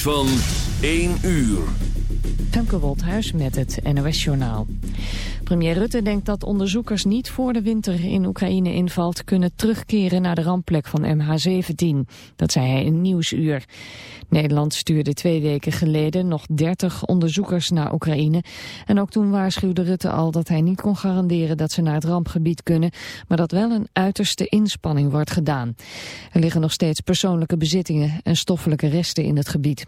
van 1 uur. Femke Woldhuis met het NOS Journaal. Premier Rutte denkt dat onderzoekers niet voor de winter in Oekraïne invalt... kunnen terugkeren naar de rampplek van MH17. Dat zei hij in Nieuwsuur. Nederland stuurde twee weken geleden nog 30 onderzoekers naar Oekraïne. En ook toen waarschuwde Rutte al dat hij niet kon garanderen dat ze naar het rampgebied kunnen... maar dat wel een uiterste inspanning wordt gedaan. Er liggen nog steeds persoonlijke bezittingen en stoffelijke resten in het gebied.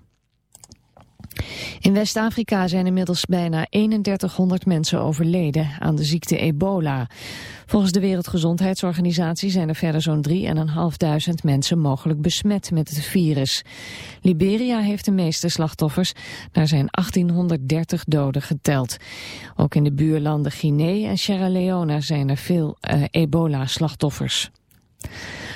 In West-Afrika zijn inmiddels bijna 3100 mensen overleden aan de ziekte ebola. Volgens de Wereldgezondheidsorganisatie zijn er verder zo'n 3.500 mensen mogelijk besmet met het virus. Liberia heeft de meeste slachtoffers, daar zijn 1830 doden geteld. Ook in de buurlanden Guinea en Sierra Leone zijn er veel uh, ebola-slachtoffers.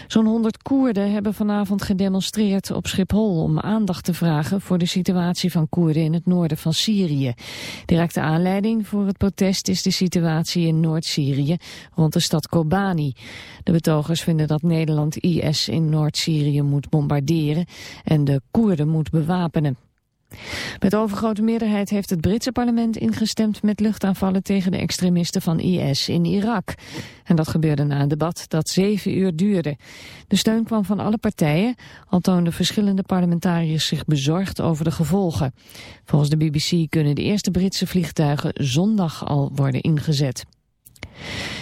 Zo'n 100 Koerden hebben vanavond gedemonstreerd op Schiphol om aandacht te vragen voor de situatie van Koerden in het noorden van Syrië. Directe aanleiding voor het protest is de situatie in Noord-Syrië rond de stad Kobani. De betogers vinden dat Nederland IS in Noord-Syrië moet bombarderen en de Koerden moet bewapenen. Met overgrote meerderheid heeft het Britse parlement ingestemd met luchtaanvallen tegen de extremisten van IS in Irak. En dat gebeurde na een debat dat zeven uur duurde. De steun kwam van alle partijen, al toonden verschillende parlementariërs zich bezorgd over de gevolgen. Volgens de BBC kunnen de eerste Britse vliegtuigen zondag al worden ingezet.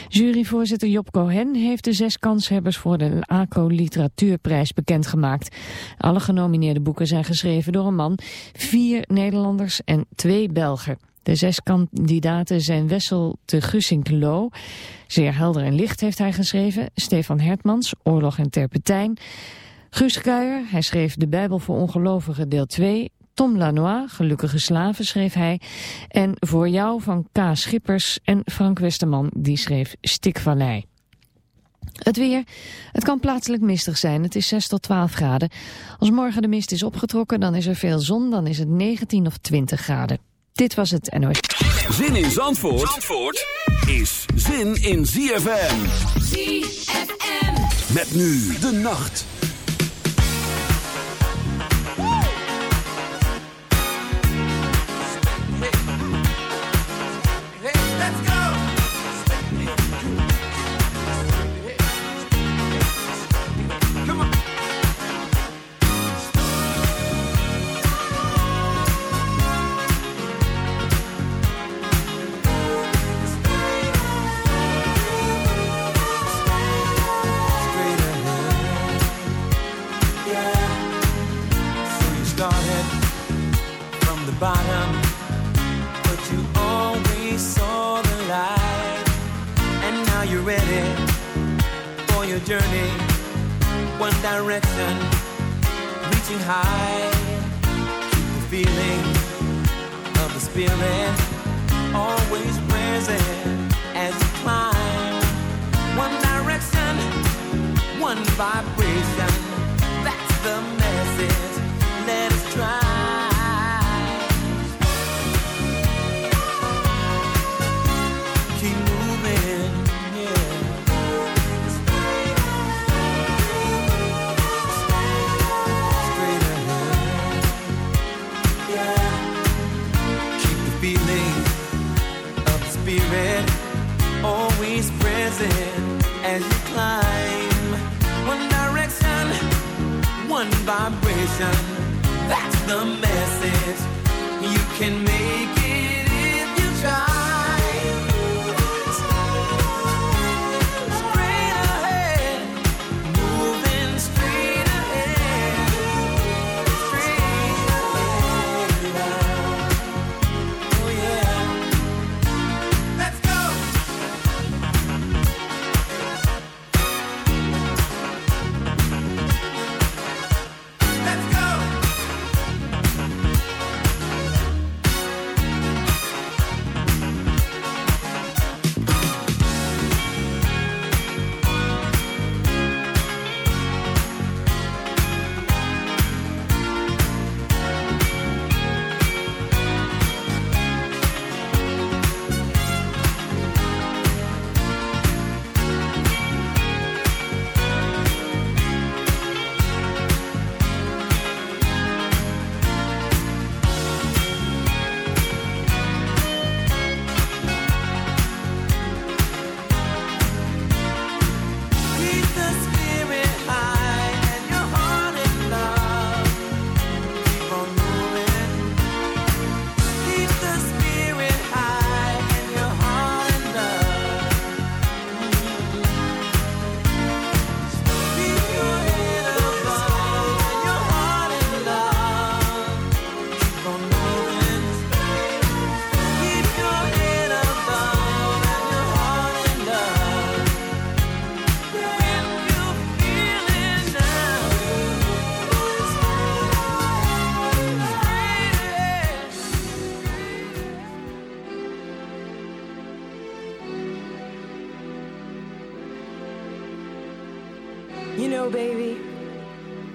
Juryvoorzitter Job Cohen heeft de zes kanshebbers voor de ACO Literatuurprijs bekendgemaakt. Alle genomineerde boeken zijn geschreven door een man, vier Nederlanders en twee Belgen. De zes kandidaten zijn Wessel te Gussink-Lo, zeer helder en licht heeft hij geschreven, Stefan Hertmans, Oorlog en Terpentijn, Guus Kuijer, hij schreef De Bijbel voor Ongelovigen deel 2, Tom Lanois, Gelukkige Slaven, schreef hij. En Voor jou van K. Schippers en Frank Westerman, die schreef Stikvallei. Het weer. Het kan plaatselijk mistig zijn. Het is 6 tot 12 graden. Als morgen de mist is opgetrokken, dan is er veel zon. Dan is het 19 of 20 graden. Dit was het NOS. Zin in Zandvoort, Zandvoort is zin in ZFM. ZFM. Met nu de nacht. climb. One direction, one vibration. That's the message. You can make it.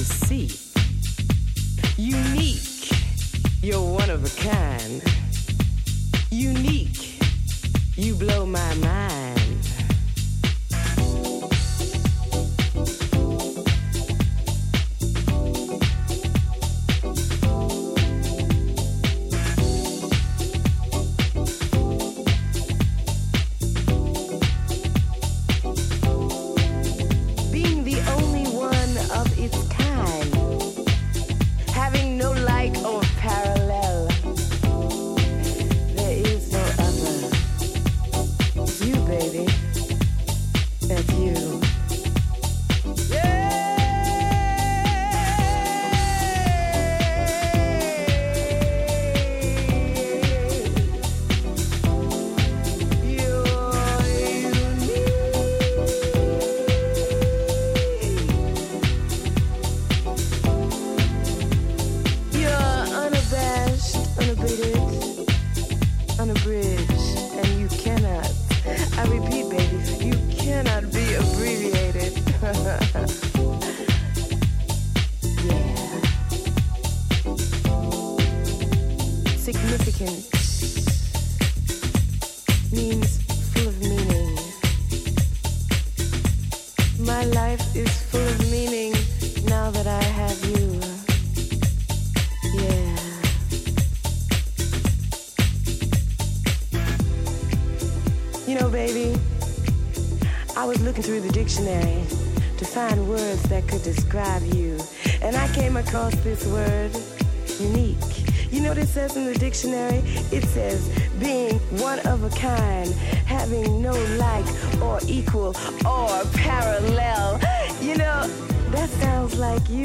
to see. This word, unique. You know what it says in the dictionary? It says being one of a kind, having no like or equal or parallel. You know, that sounds like you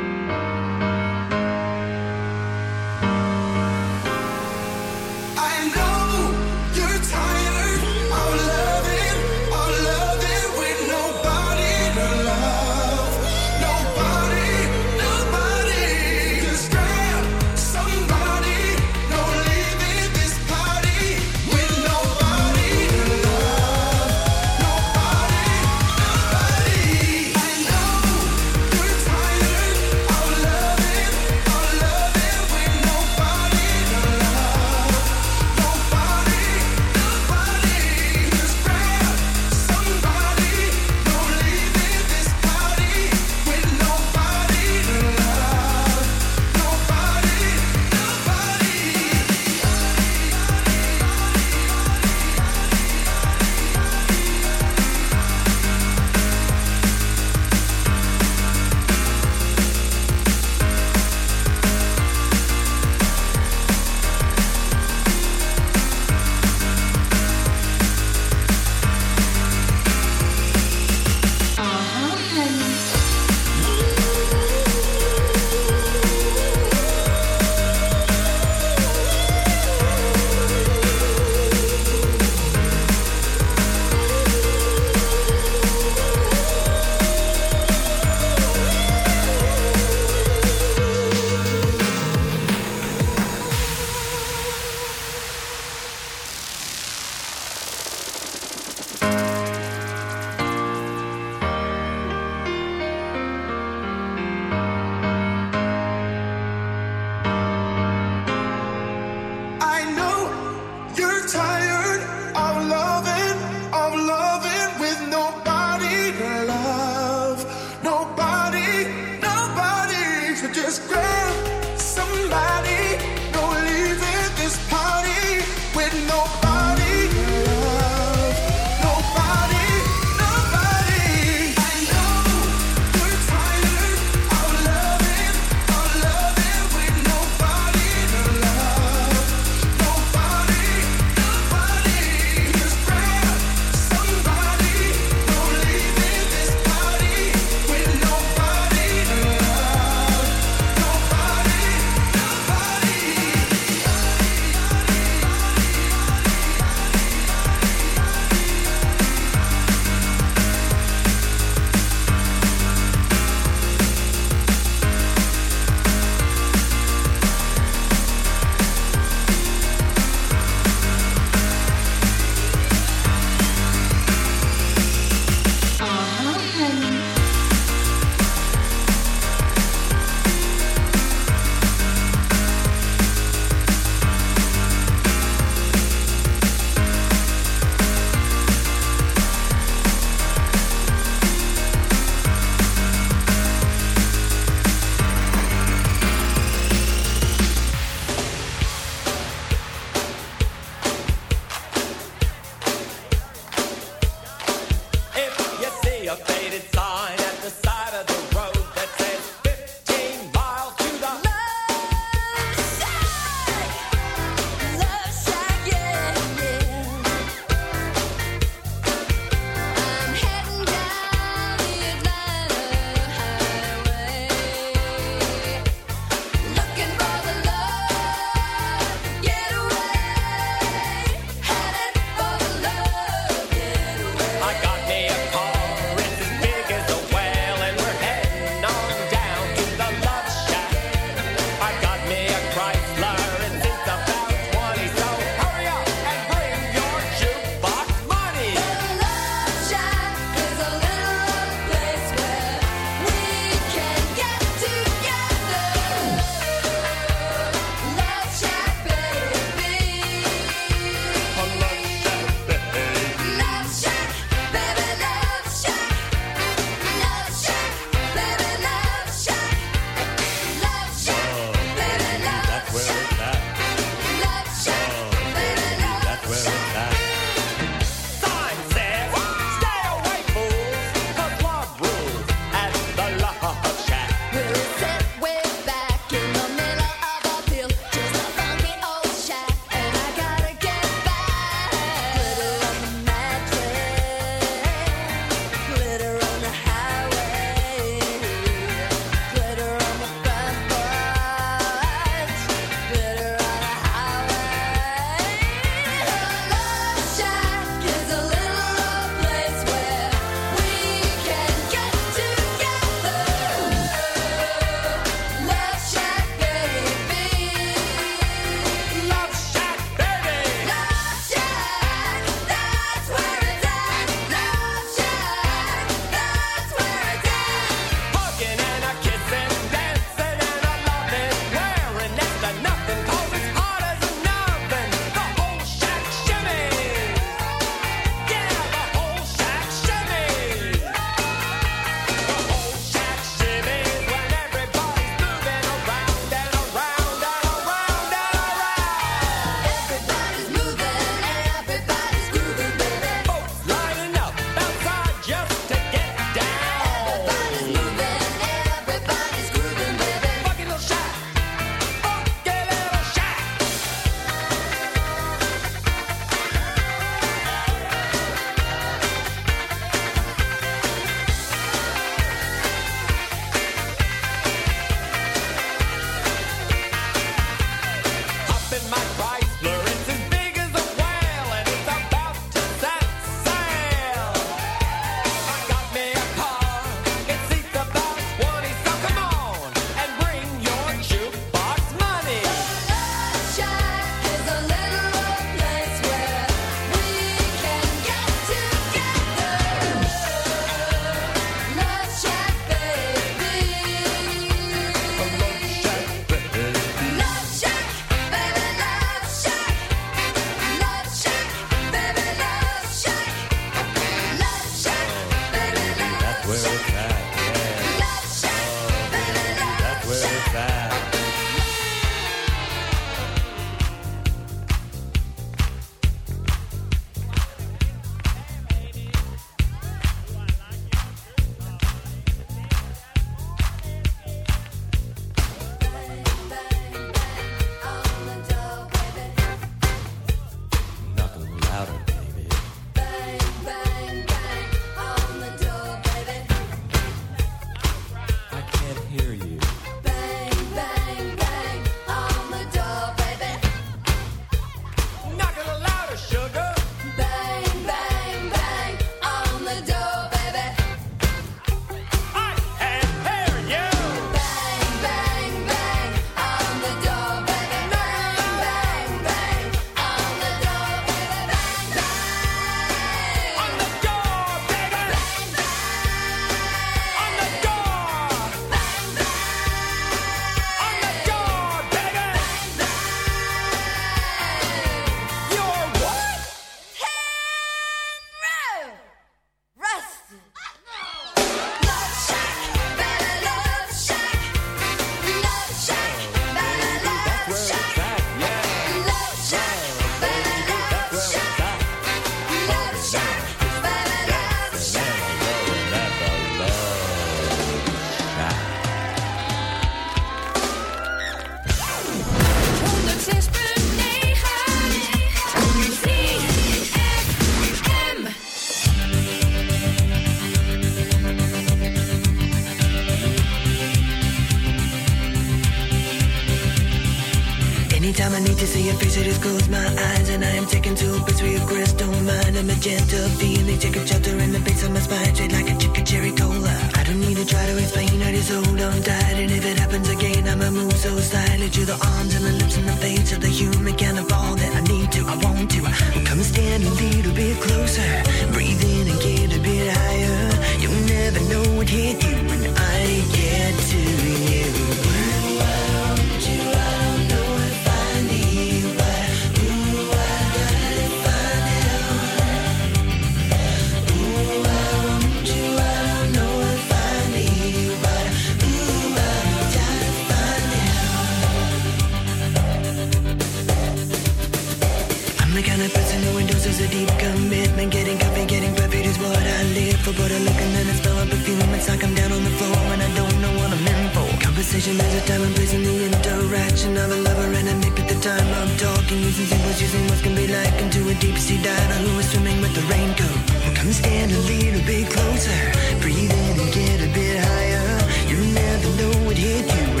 amazing what can be like into a deep sea diver who is swimming with the raincoat. Come stand a little bit closer, breathe in and get a bit higher. You never know what hit you.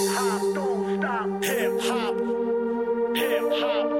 Hip hop don't stop. Hip hop. Hip hop.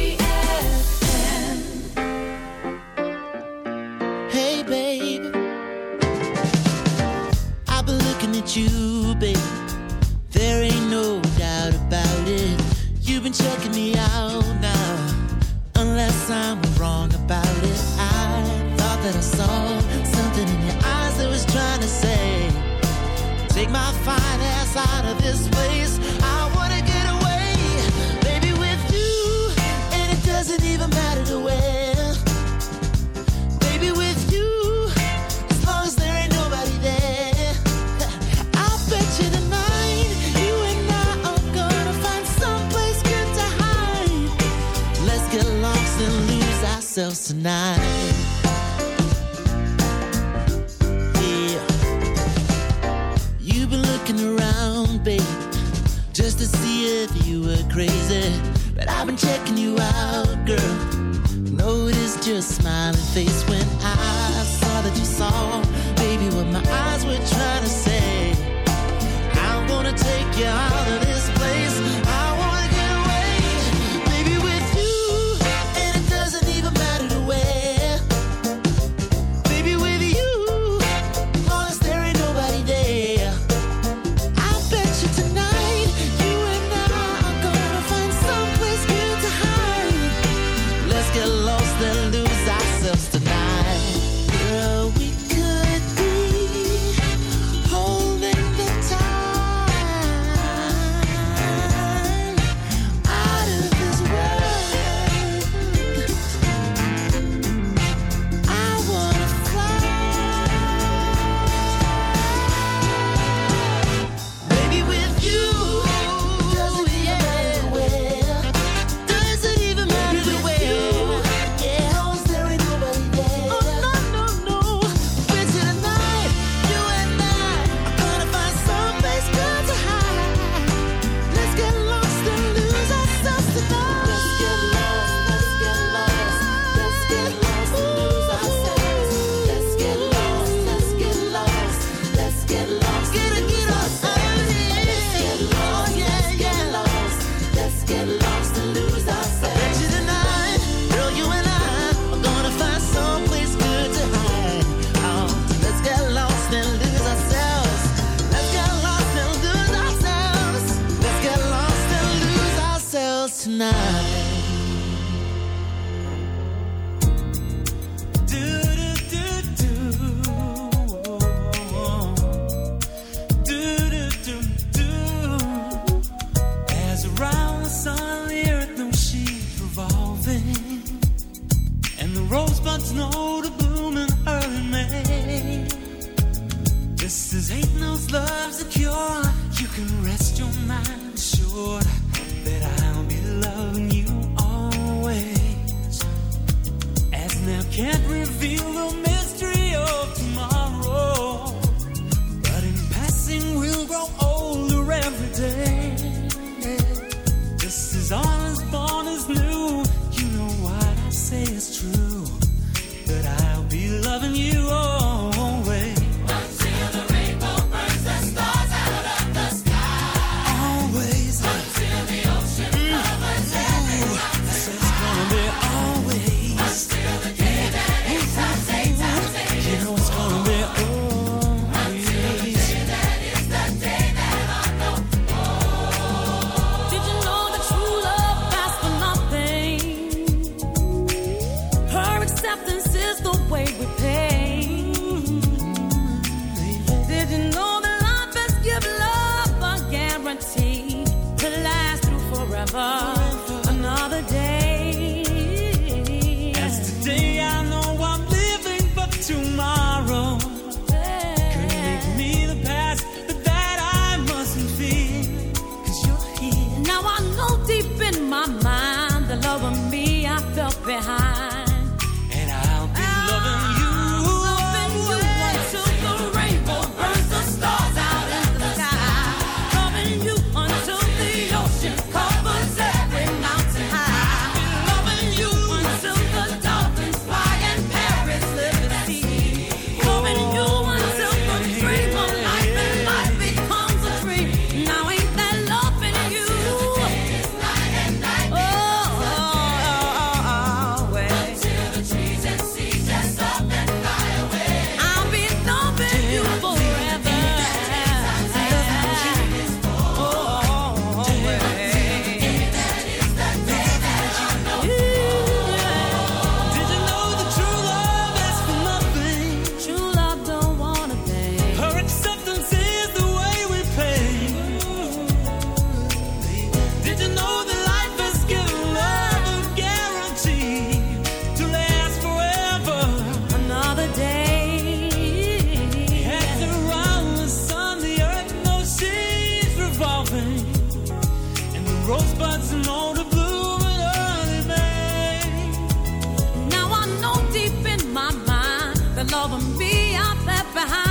over me, I'll behind.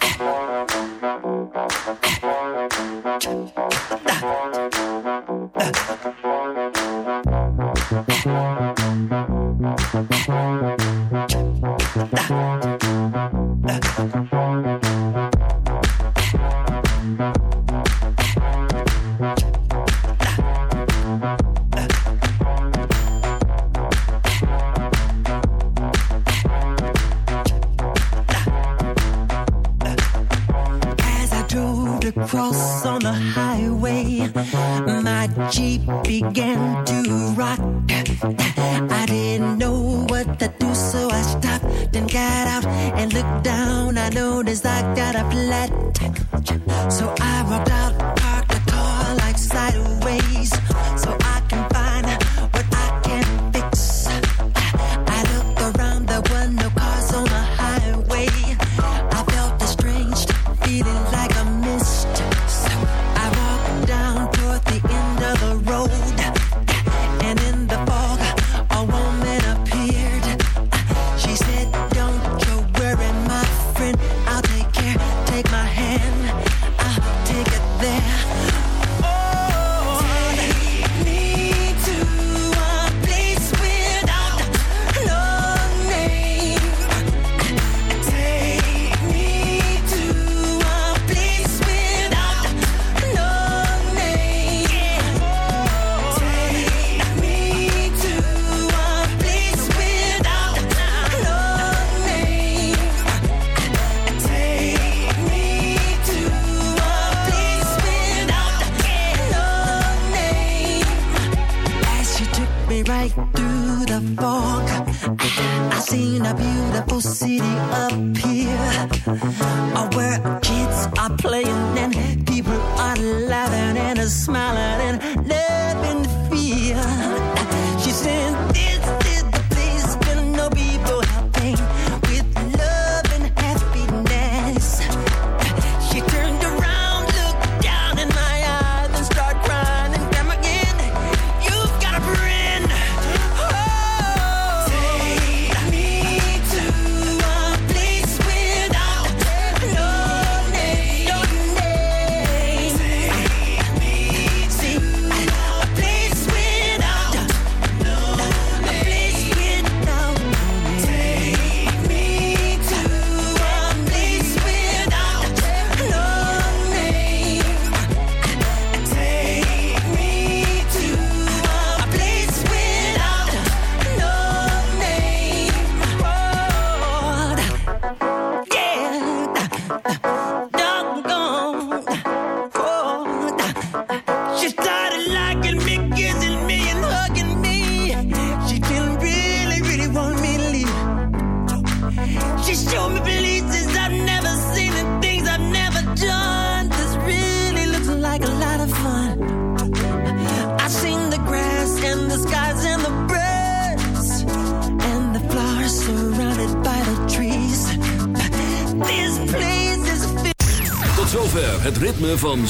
Ha right through the fog. I seen a beautiful city up here, where kids are playing and people are laughing and smiling and living.